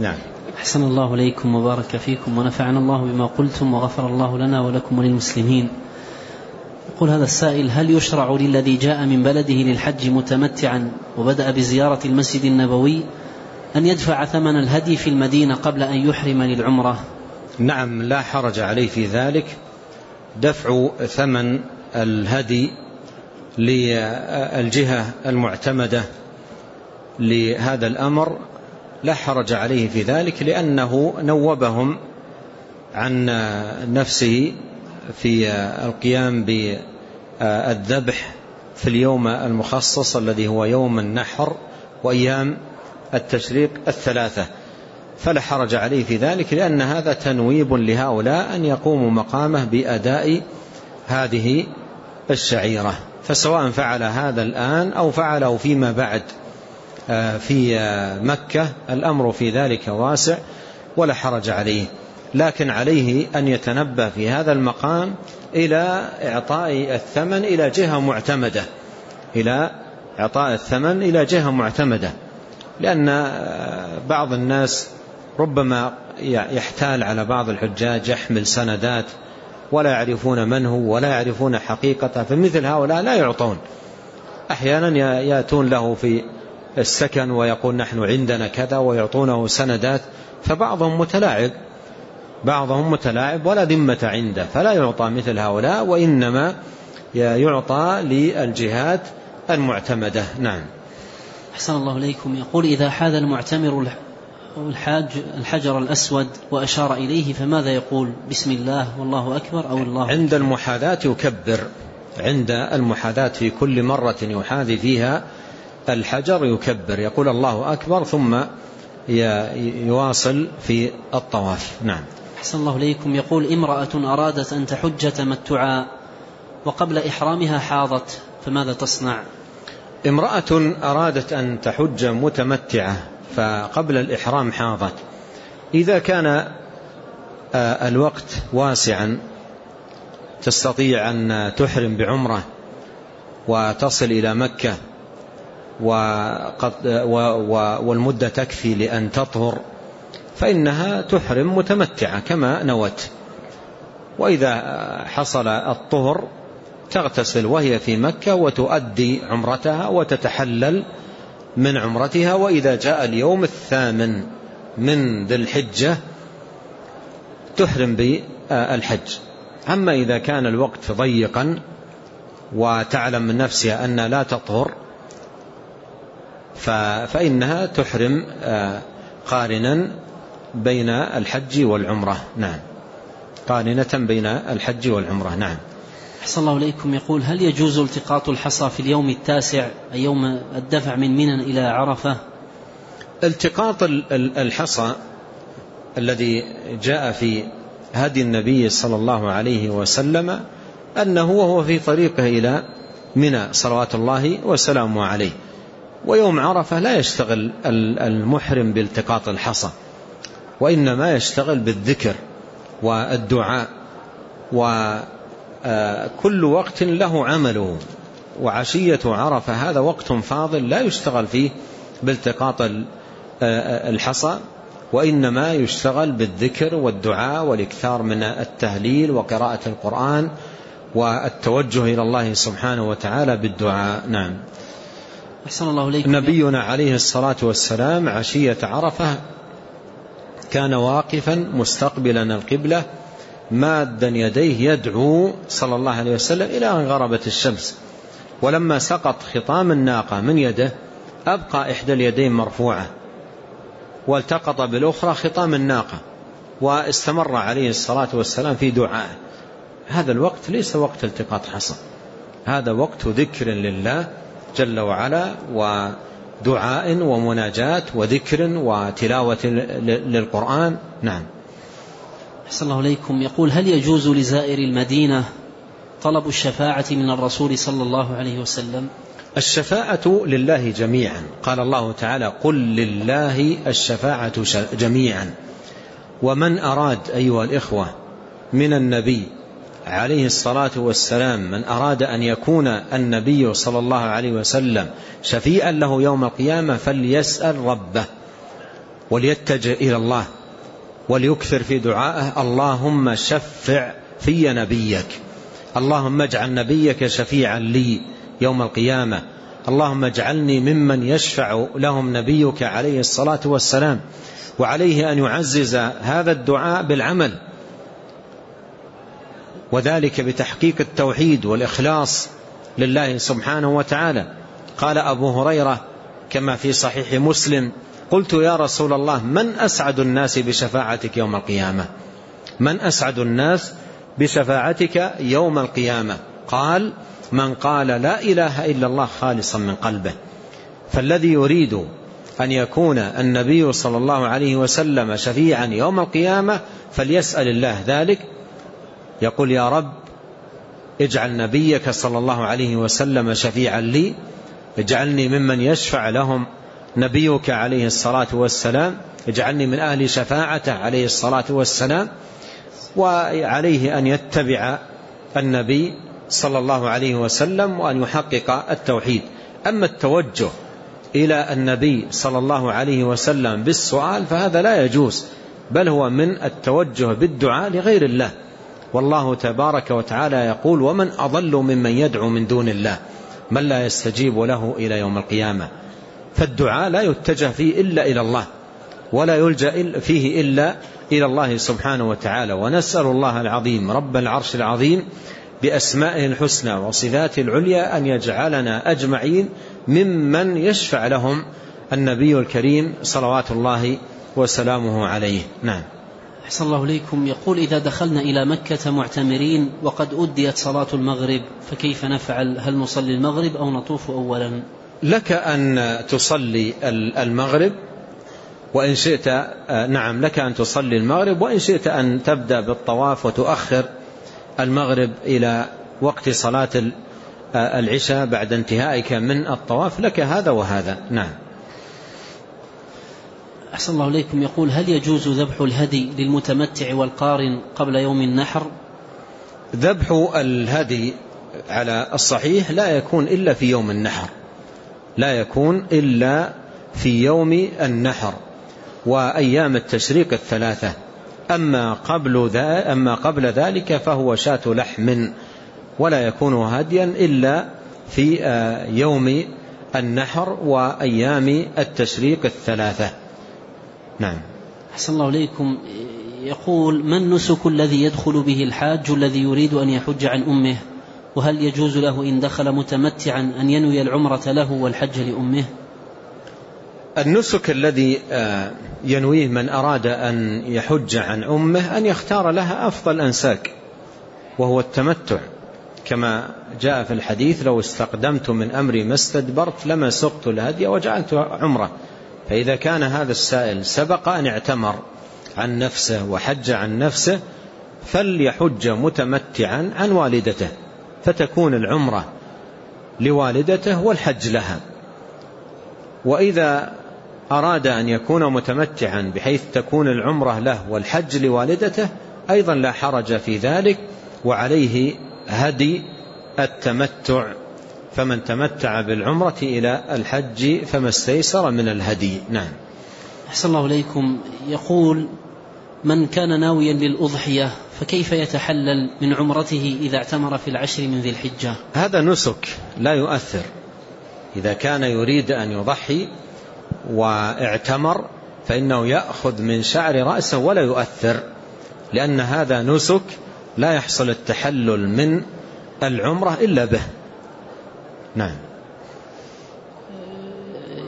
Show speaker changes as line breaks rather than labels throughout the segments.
نعم.
أحسن الله إليكم وبارك فيكم ونفعنا الله بما قلتم وغفر الله لنا ولكم وللمسلمين. يقول هذا السائل هل يشرع للذي جاء من بلده للحج متمتعا وبدأ بزيارة المسجد النبوي أن يدفع ثمن الهدي في المدينة قبل أن يحرم للعمرة؟
نعم لا حرج عليه في ذلك. دفع ثمن الهدي للجهة المعتمدة لهذا الأمر لا حرج عليه في ذلك لأنه نوبهم عن نفسه في القيام بالذبح في اليوم المخصص الذي هو يوم النحر وأيام التشريق الثلاثة. فلا حرج عليه في ذلك لأن هذا تنويب لهؤلاء أن يقوموا مقامه بأداء هذه الشعيرة. فسواء فعل هذا الآن أو فعله فيما بعد في مكة الأمر في ذلك واسع ولا حرج عليه. لكن عليه أن يتنبه في هذا المقام إلى إعطاء الثمن إلى جهة معتمدة. إلى إعطاء الثمن إلى جهة معتمدة. لأن آه، بعض الناس ربما يحتال على بعض الحجاج يحمل سندات ولا يعرفون من هو ولا يعرفون حقيقته. فمثل هؤلاء لا يعطون. أحيانا يأتون له في السكن ويقول نحن عندنا كذا ويعطونه سندات فبعضهم متلاعب. بعضهم متلاعب ولا ذمة عنده فلا يعطى مثل هؤلاء وإنما يعطى للجهات المعتمدة. نعم.
أحسن الله إليكم. يقول إذا حاذ المعتمر الحاج الحجر الأسود وأشار إليه فماذا يقول؟ بسم الله والله أكبر أو الله
عند المحاذاة يكبر. عند المحاذاة في كل مرة يحاذي فيها الحجر يكبر يقول الله أكبر ثم يواصل في الطواف. نعم.
أحسن الله إليكم. يقول امرأة أرادت أن تحج تمتعا وقبل إحرامها حاضت فماذا تصنع؟
امرأة أرادت أن تحج متمتعة فقبل الإحرام حاضت. إذا كان الوقت واسعا تستطيع أن تحرم بعمرة وتصل إلى مكة وقد والمدة تكفي لأن تطهر فإنها تحرم متمتعة كما نوت. وإذا حصل الطهر تغتسل وهي في مكة وتؤدي عمرتها وتتحلل من عمرتها. وإذا جاء اليوم الثامن من ذي الحجة تحرم بالحج. أما إذا كان الوقت ضيقا وتعلم من نفسها أن لا تطهر فإنها تحرم آه، قارنا بين الحج والعمرة. نعم. قارنة بين الحج والعمرة. نعم.
أحسن الله إليكم. يقول هل يجوز التقاط الحصى في اليوم التاسع أي يوم الدفع من منى إلى عرفة؟
التقاط الحصى الذي جاء في هدي النبي صلى الله عليه وسلم أنه وهو في طريقه إلى منى صلوات الله وسلامه عليه. ويوم عرفة لا يشتغل المحرم بالتقاط الحصى وإنما يشتغل بالذكر والدعاء وكل وقت له عمله. وعشية عرفة هذا وقت فاضل لا يشتغل فيه بالتقاط الحصى وإنما يشتغل بالذكر والدعاء والإكثار من التهليل وقراءة القرآن والتوجه إلى الله سبحانه وتعالى بالدعاء. نعم.
أحسن الله إليكم
نبينا عليه الصلاة والسلام عشية عرفة كان واقفا مستقبلا القبلة مادا يديه يدعو صلى الله عليه وسلم إلى أن غربت الشمس. ولما سقط خطام الناقة من يده أبقى إحدى اليدين مرفوعة. والتقط بالأخرى خطام الناقة واستمر عليه الصلاة والسلام في دعائه. هذا الوقت ليس وقت التقاط حصى هذا وقت ذكر لله جل وعلا ودعاء ومناجاة وذكر وتلاوة للقرآن. نعم.
أحسن الله إليكم. يقول هل يجوز لزائر المدينة طلب الشفاعة من الرسول صلى الله عليه وسلم؟
الشفاعة لله جميعا. قال الله تعالى قل لله الشفاعة جميعا. ومن أراد أيها الإخوة من النبي عليه الصلاة والسلام من أراد أن يكون النبي صلى الله عليه وسلم شفيئا له يوم القيامة فليسأل ربه وليتجه إلى الله وليكثر في دعائه اللهم شفع في نبيك اللهم اجعل نبيك شفيعا لي يوم القيامة اللهم اجعلني ممن يشفع لهم نبيك عليه الصلاة والسلام وعليه أن يعزز هذا الدعاء بالعمل. وذلك بتحقيق التوحيد والإخلاص لله سبحانه وتعالى. قال أبو هريرة كما في صحيح مسلم قلت يا رسول الله من أسعد الناس بشفاعتك يوم القيامة؟ من أسعد الناس بشفاعتك يوم القيامة؟ قال من قال لا إله إلا الله خالصا من قلبه. فالذي يريد أن يكون النبي صلى الله عليه وسلم شفيعا يوم القيامة فليسأل الله ذلك يقول يا رب اجعل نبيك صلى الله عليه وسلم شفيعا لي. اجعلني ممن يشفع لهم. نبيك عليه الصلاة والسلام. اجعلني من أهل شفاعته عليه الصلاة والسلام. وعليه أن يتبع النبي صلى الله عليه وسلم وأن يحقق التوحيد. أما التوجه إلى النبي صلى الله عليه وسلم بالسؤال فهذا لا يجوز بل هو من التوجه بالدعاء لغير الله. والله تبارك وتعالى يقول ومن أضل ممن يدعو من دون الله من لا يستجيب له إلى يوم القيامة. فالدعاء لا يتجه فيه إلا إلى الله ولا يلجأ فيه إلا إلى الله سبحانه وتعالى. ونسأل الله العظيم رب العرش العظيم بأسمائه الحسنى وصفاته العليا أن يجعلنا أجمعين ممن يشفع لهم النبي الكريم صلوات الله وسلامه عليه. نعم.
أحسن الله إليكم. يقول إذا دخلنا إلى مكة معتمرين وقد أديت صلاة المغرب فكيف نفعل؟ هل نصلي المغرب أو نطوف أولا؟
لك أن تصلي المغرب وإن شئت نعم لك أن تصلي المغرب وإن شئت أن تبدأ بالطواف وتؤخر المغرب إلى وقت صلاة العشاء بعد انتهائك من الطواف لك هذا وهذا. نعم.
أحسن الله إليكم. يقول هل يجوز ذبح الهدي للمتمتع والقارن قبل يوم النحر؟
ذبح الهدي على الصحيح لا يكون إلا في يوم النحر. لا يكون إلا في يوم النحر وأيام التشريق الثلاثة. أما قبل, أما قبل ذلك فهو شاة لحم ولا يكون هديا إلا في آه، يوم النحر وأيام التشريق الثلاثة. نعم.
أحسن الله إليكم. يقول ما النسك الذي يدخل به الحاج الذي يريد أن يحج عن أمه؟ وهل يجوز له إن دخل متمتعا أن ينوي العمرة له والحج لأمه؟
النسك الذي آه، ينويه من أراد أن يحج عن أمه أن يختار لها أفضل أنساك وهو التمتع. كما جاء في الحديث لو استقدمت من أمري ما استدبرت لما سقت الهدي وجعلت عمرة. فإذا كان هذا السائل سبق أن اعتمر عن نفسه وحج عن نفسه فليحج متمتعا عن والدته فتكون العمرة لوالدته والحج لها. وإذا أراد أن يكون متمتعا بحيث تكون العمرة له والحج لوالدته أيضا لا حرج في ذلك وعليه هدي التمتع فمن تمتع بالعمرة إلى الحج فما استيسر من الهدي. نعم.
أحسن الله إليكم. يقول من كان ناويا للأضحية فكيف يتحلل من عمرته إذا اعتمر في العشر من ذي الحجة؟
هذا نسك لا يؤثر. إذا كان يريد أن يضحي واعتمر فإنه يأخذ من شعر رأسه ولا يؤثر لأن هذا نسك لا يحصل التحلل من العمرة إلا به. نعم.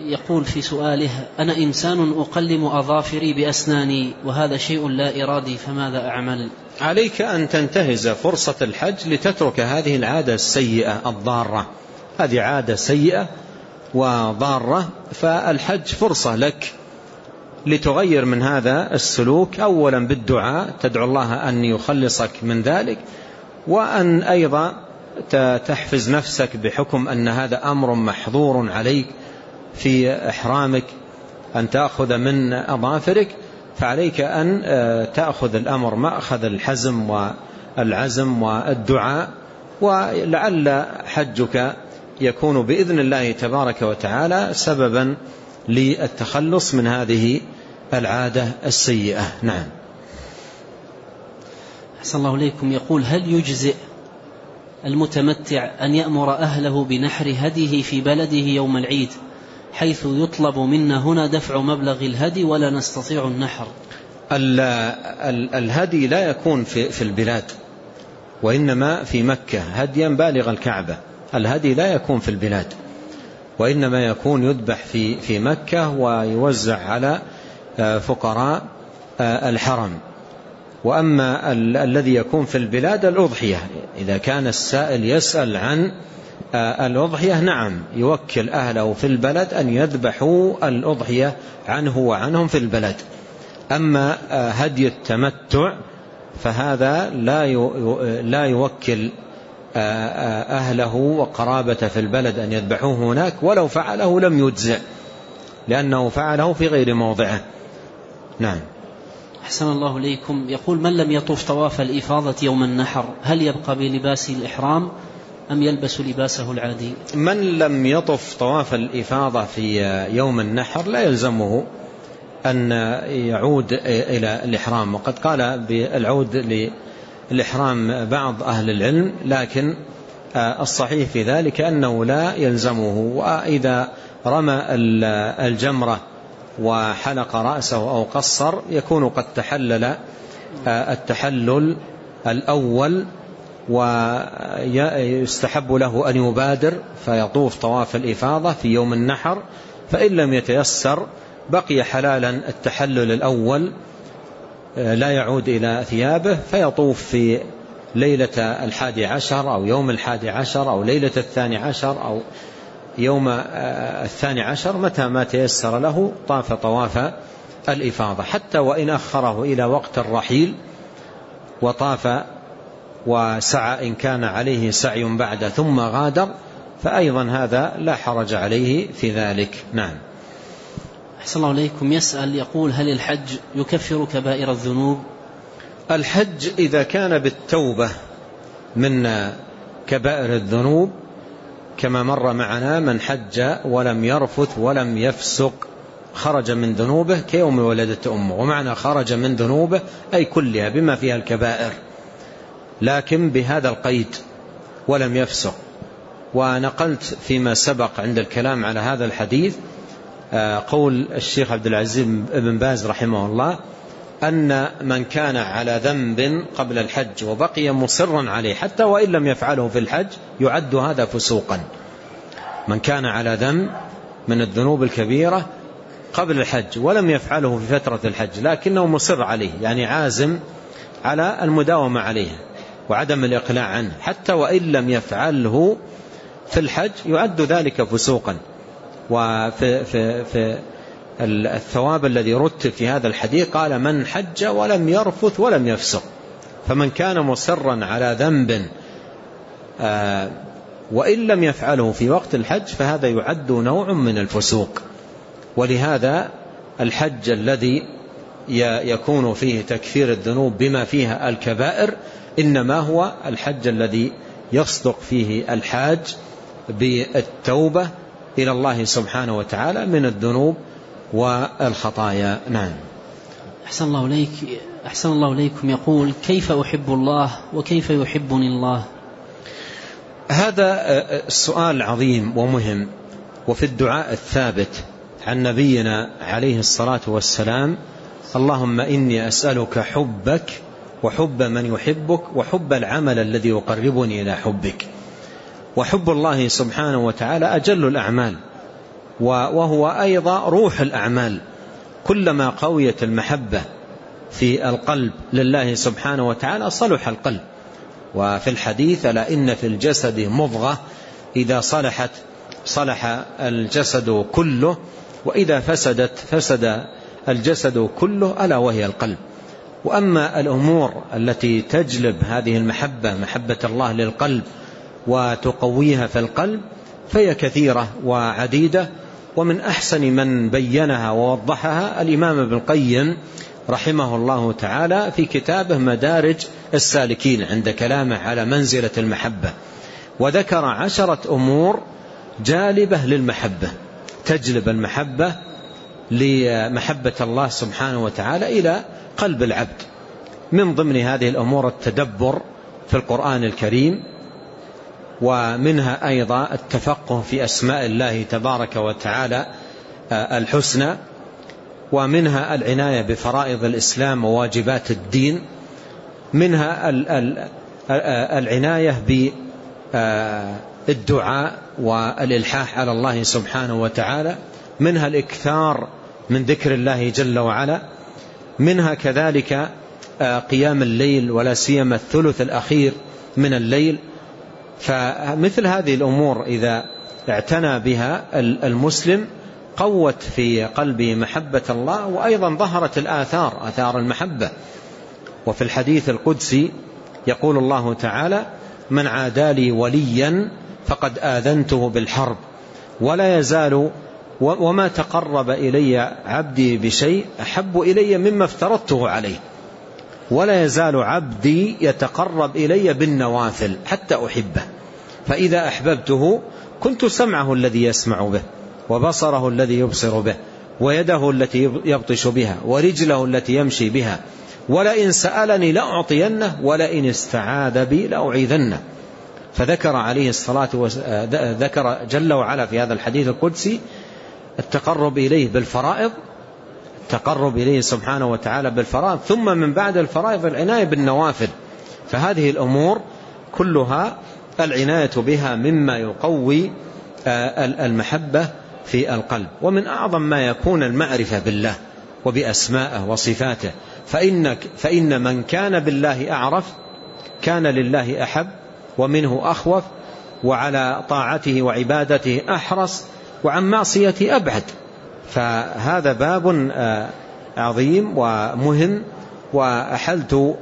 يقول في سؤاله أنا إنسان أقلم أظافري بأسناني وهذا شيء لا إرادي فماذا أعمل؟
عليك أن تنتهز فرصة الحج لتترك هذه العادة السيئة الضارة. هذه عادة سيئة وضارة فالحج فرصة لك لتغير من هذا السلوك. أولا بالدعاء تدعو الله أن يخلصك من ذلك وأن أيضا تحفز نفسك بحكم أن هذا أمر محظور عليك في إحرامك أن تأخذ من أظافرك فعليك أن آه، تأخذ الأمر مأخذ الحزم والعزم والدعاء ولعل حجك يكون بإذن الله تبارك وتعالى سببا للتخلص من هذه العادة السيئة. نعم.
أحسن الله إليكم. يقول هل يجزئ المتمتع أن يأمر أهله بنحر هديه في بلده يوم العيد حيث يطلب منا هنا دفع مبلغ الهدي ولا نستطيع النحر.
ال ال الهدي لا يكون في, في البلاد وإنما في مكة هديا بالغ الكعبة. الهدي لا يكون في البلاد وإنما يكون يذبح في, في مكة ويوزع على آه، فقراء آه، الحرم. وأما ال الذي يكون في البلاد الأضحية. إذا كان السائل يسأل عن آه، الأضحية نعم يوكل أهله في البلد أن يذبحوا الأضحية عنه وعنهم في البلد. أما هدي التمتع فهذا لا لا يوكل أهله وقرابته في البلد أن يذبحوه هناك ولو فعله لم يجزع لأنه فعله في غير موضعه. نعم.
أحسن الله إليكم. يقول من لم يطوف طواف الإفاضة يوم النحر هل يبقى بلباس الإحرام أم يلبس لباسه العادي؟
من لم يطف طواف الإفاضة في يوم النحر لا يلزمه أن يعود إلى الإحرام. وقد قال بالعود للإحرام بعض أهل العلم لكن الصحيح في ذلك أنه لا يلزمه. وإذا رمى الجمرة وحلق رأسه أو قصر يكون قد تحلل التحلل الأول ويستحب له أن يبادر فيطوف طواف الإفاضة في يوم النحر فإن لم يتيسر بقي حلالا التحلل الأول لا يعود إلى ثيابه فيطوف في ليلة الحادي عشر أو يوم الحادي عشر أو ليلة الثاني عشر أو يوم الثاني عشر متى ما تيسر له طاف طواف الإفاضة. حتى وإن أخره إلى وقت الرحيل وطاف وسعى إن كان عليه سعي بعد ثم غادر فأيضا هذا لا حرج عليه في ذلك. نعم.
أحسن الله عليكم. يسأل يقول هل الحج يكفر كبائر الذنوب؟
الحج إذا كان بالتوبة من كبائر الذنوب كما مر معنا من حج ولم يرفث ولم يفسق خرج من ذنوبه كيوم ولدت أمه. ومعنى خرج من ذنوبه أي كلها بما فيها الكبائر. لكن بهذا القيد ولم يفسق. ونقلت فيما سبق عند الكلام على هذا الحديث آه، قول الشيخ عبد العزيز بن باز رحمه الله أن من كان على ذنب قبل الحج وبقي مصرا عليه حتى وإن لم يفعله في الحج يعد هذا فسوقا. من كان على ذنب من الذنوب الكبيرة قبل الحج ولم يفعله في فترة الحج لكنه مصر عليه يعني عازم على المداومة عليه وعدم الإقلاع عنه حتى وإن لم يفعله في الحج يعد ذلك فسوقا. وفي في في الثواب الذي رتب في هذا الحديث قال من حج ولم يرفث ولم يفسق فمن كان مصرا على ذنب آه، وإن لم يفعله في وقت الحج فهذا يعد نوع من الفسوق. ولهذا الحج الذي يكون فيه تكفير الذنوب بما فيها الكبائر إنما هو الحج الذي يصدق فيه الحاج بالتوبة إلى الله سبحانه وتعالى من الذنوب والخطايا. نعم.
أحسن الله إليك أحسن الله إليكم. يقول كيف أحب الله وكيف يحبني الله؟
هذا السؤال عظيم ومهم. وفي الدعاء الثابت عن نبينا عليه الصلاة والسلام اللهم إني أسألك حبك وحب من يحبك وحب العمل الذي يقربني إلى حبك. وحب الله سبحانه وتعالى أجل الأعمال. وهو أيضا روح الأعمال كلما قويت المحبة في القلب لله سبحانه وتعالى صلح القلب. وفي الحديث لا إن في الجسد مضغة إذا صلحت صلح الجسد كله وإذا فسدت فسد الجسد كله ألا وهي القلب. وأما الأمور التي تجلب هذه المحبة محبة الله للقلب وتقويها في القلب فهي كثيرة وعديدة. ومن أحسن من بينها ووضحها الإمام ابن القيم رحمه الله تعالى في كتابه مدارج السالكين عند كلامه على منزلة المحبة. وذكر عشرة أمور جالبة للمحبة تجلب المحبة لمحبة الله سبحانه وتعالى إلى قلب العبد. من ضمن هذه الأمور التدبر في القرآن الكريم ومنها أيضا التفقه في أسماء الله تبارك وتعالى الحسنى ومنها العناية بفرائض الإسلام وواجبات الدين منها العناية بالدعاء والإلحاح على الله سبحانه وتعالى منها الإكثار من ذكر الله جل وعلا منها كذلك قيام الليل ولا سيما الثلث الأخير من الليل فمثل هذه الأمور إذا اعتنى بها المسلم قوت في قلبه محبة الله وأيضا ظهرت الآثار آثار المحبة. وفي الحديث القدسي يقول الله تعالى من عادى لي وليا فقد آذنته بالحرب ولا يزال وما تقرب إلي عبدي بشيء أحب إلي مما افترضته عليه. ولا يزال عبدي يتقرب إلي بالنوافل حتى أحبه. فإذا أحببته كنت سمعه الذي يسمع به وبصره الذي يبصر به ويده التي يبطش بها ورجله التي يمشي بها. ولئن سألني لأعطينه ولئن استعاذ بي لأعيذنه. فذكر عليه الصلاة ذكر جل وعلا في هذا الحديث القدسي التقرب إليه بالفرائض التقرب إليه سبحانه وتعالى بالفرائض ثم من بعد الفرائض العناية بالنوافل. فهذه الأمور كلها العناية بها مما يقوي المحبة في القلب. ومن أعظم ما يكون المعرفة بالله وبأسمائه وصفاته. فإنك فإن من كان بالله أعرف كان لله أحب ومنه أخوف وعلى طاعته وعبادته أحرص وعن معصيته أبعد. فهذا باب عظيم ومهم وأحلت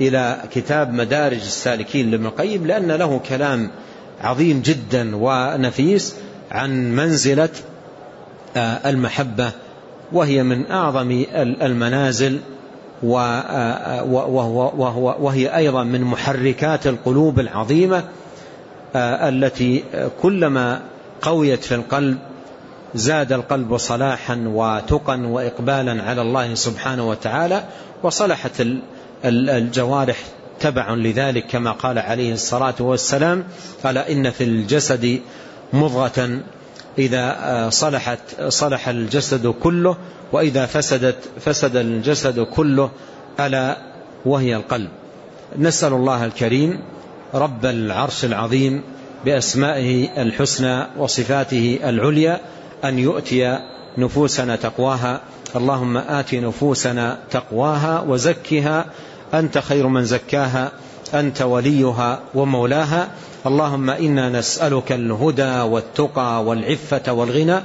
إلى كتاب مدارج السالكين لابن القيم لأن له كلام عظيم جدا ونفيس عن منزلة المحبة وهي من أعظم المنازل وهي أيضا من محركات القلوب العظيمة التي كلما قويت في القلب زاد القلب صلاحا وتقا وإقبالا على الله سبحانه وتعالى وصلحت الجوارح تبع لذلك كما قال عليه الصلاة والسلام قال إن في الجسد مضغة إذا صلحت صلح الجسد كله وإذا فسدت فسد الجسد كله ألا وهي القلب. نسأل الله الكريم رب العرش العظيم بأسمائه الحسنى وصفاته العليا أن يؤتي نفوسنا تقواها. اللهم آت نفوسنا تقواها وزكها. أنت خير من زكاها. أنت وليها ومولاها. اللهم إنا نسألك الهدى والتقى والعفة والغنى.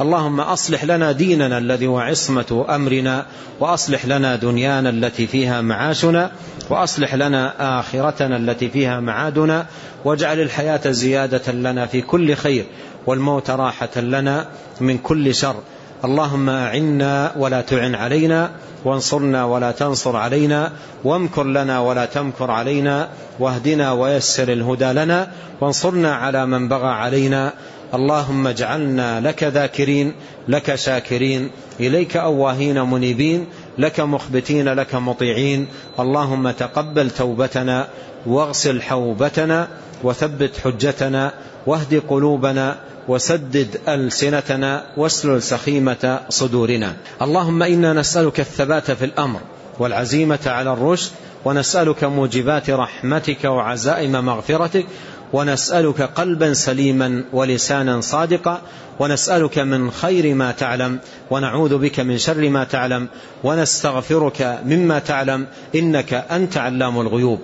اللهم أصلح لنا ديننا الذي هو عصمة أمرنا وأصلح لنا دنيانا التي فيها معاشنا وأصلح لنا آخرتنا التي فيها معادنا واجعل الحياة زيادة لنا في كل خير. والموت راحة لنا من كل شر. اللهم أعنا ولا تعن علينا وانصرنا ولا تنصر علينا وامكر لنا ولا تمكر علينا واهدنا ويسر الهدى لنا وانصرنا على من بغى علينا. اللهم اجعلنا لك ذاكرين لك شاكرين إليك أواهين منيبين لك مخبتين لك مطيعين. اللهم تقبل توبتنا واغسل حوبتنا وثبت حجتنا واهد قلوبنا وسدد ألسنتنا واسلل سخيمة صدورنا. اللهم إنا نسألك الثبات في الأمر والعزيمة على الرشد ونسألك موجبات رحمتك وعزائم مغفرتك ونسألك قلبا سليما ولسانا صادقا ونسألك من خير ما تعلم ونعوذ بك من شر ما تعلم ونستغفرك مما تعلم إنك أنت علام الغيوب.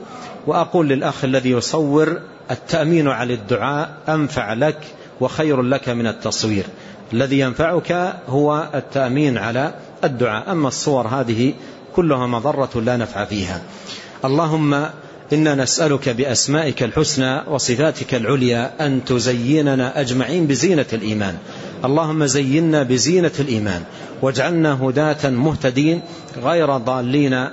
وأقول للأخ الذي يصور التأمين على الدعاء أنفع لك وخير لك من التصوير. الذي ينفعك هو التأمين على الدعاء. أما الصور هذه كلها مضرة لا نفع فيها. اللهم إنا نسألك بأسمائك الحسنى وصفاتك العليا أن تزيننا أجمعين بزينة الإيمان. اللهم زينا بزينة الإيمان واجعلنا هداة مهتدين غير ضالين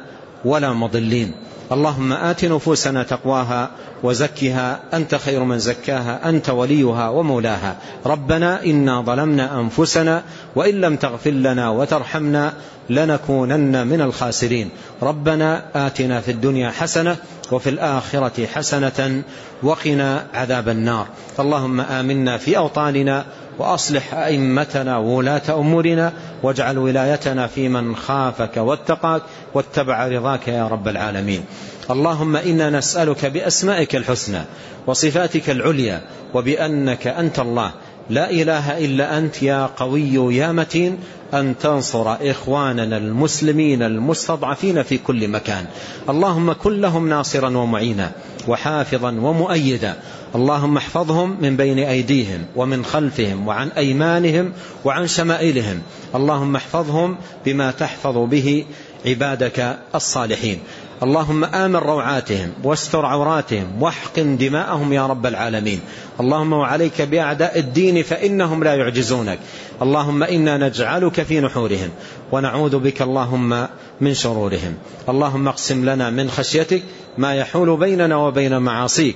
ولا مضلين. اللهم آت نفوسنا تقواها وزكها أنت خير من زكاها أنت وليها ومولاها. ربنا إنا ظلمنا أنفسنا وإن لم تغفر لنا وترحمنا لنكونن من الخاسرين. ربنا آتنا في الدنيا حسنة وفي الآخرة حسنة وقنا عذاب النار. اللهم آمنا في أوطاننا وأصلح أئمتنا وولاة أمورنا واجعل ولايتنا في من خافك واتقاك واتبع رضاك يا رب العالمين. اللهم إنا نسألك بأسمائك الحسنى وصفاتك العليا وبأنك أنت الله. لا إله إلا أنت يا قوي يا متين. أن تنصر إخواننا المسلمين المستضعفين في كل مكان. اللهم كن لهم ناصرا ومعينا وحافظا ومؤيدا. اللهم احفظهم من بين أيديهم ومن خلفهم وعن أيمانهم وعن شمائلهم. اللهم احفظهم بما تحفظ به عبادك الصالحين. اللهم آمن روعاتهم واستر عوراتهم واحقن دماءهم يا رب العالمين. اللهم وعليك بأعداء الدين فإنهم لا يعجزونك. اللهم إنا نجعلك في نحورهم ونعوذ بك اللهم من شرورهم. اللهم اقسم لنا من خشيتك ما يحول بيننا وبين معاصيك.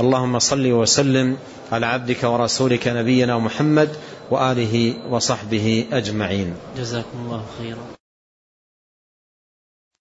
اللهم صل وسلم على عبدك ورسولك نبينا محمد وآله وصحبه أجمعين.
جزاكم الله خيرا.